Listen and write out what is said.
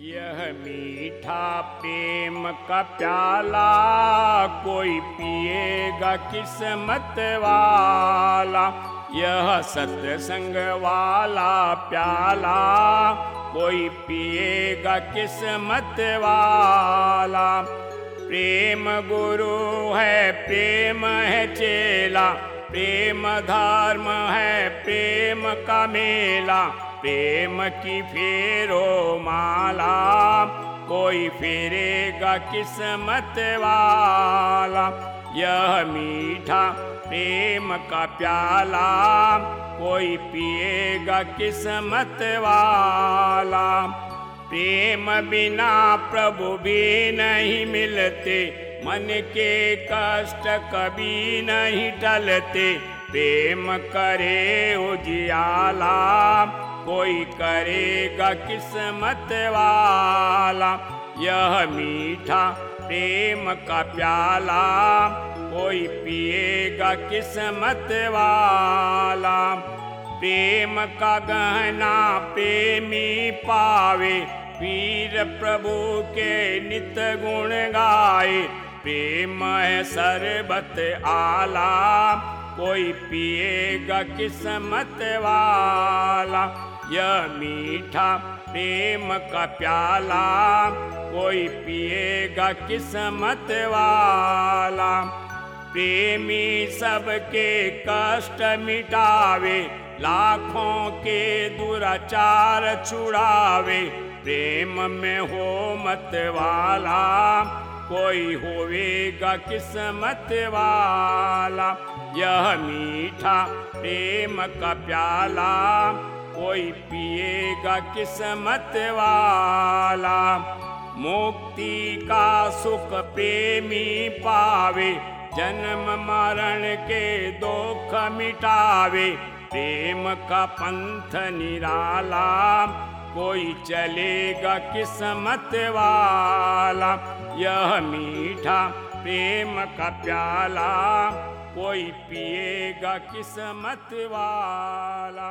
यह मीठा प्रेम का प्याला, कोई पिएगा किस्मत वाला। यह सत्संग वाला प्याला, कोई पिएगा किस्मत वाला। प्रेम गुरु है, प्रेम है चेला, प्रेम धर्म है, प्रेम का मेला। प्रेम की फेरो माला, कोई फेरेगा किस्मत वाला। यह मीठा प्रेम का प्याला, कोई पिएगा किस्मत वाला। प्रेम बिना प्रभु भी नहीं मिलते, मन के कष्ट कभी नहीं टलते। प्रेम करे उजियाला कोई करेगा किस्मत वाला। यह मीठा प्रेम का प्याला, कोई पिएगा किस्मत वाला। प्रेम का गहना प्रेमी पावे, वीर प्रभु के नित गुण गाए। प्रेम है सरबत आला, कोई पिएगा किस्मत वाला। यह मीठा प्रेम का प्याला, कोई पिएगा किस्मत वाला। प्रेमी सबके कष्ट मिटावे, लाखों के दुराचार छुड़ावे। प्रेम में हो मत वाला, कोई होवेगा किस्मत वाला। यह मीठा प्रेम का प्याला कोई पिएगा किस्मत वाला, मुक्ति का सुख प्रेमी पावे, जन्म मरण के दुख मिटावे, प्रेम का पंथ निराला, कोई चलेगा किस्मत वाला, यह मीठा प्रेम का प्याला, कोई पिएगा किस्मत वाला।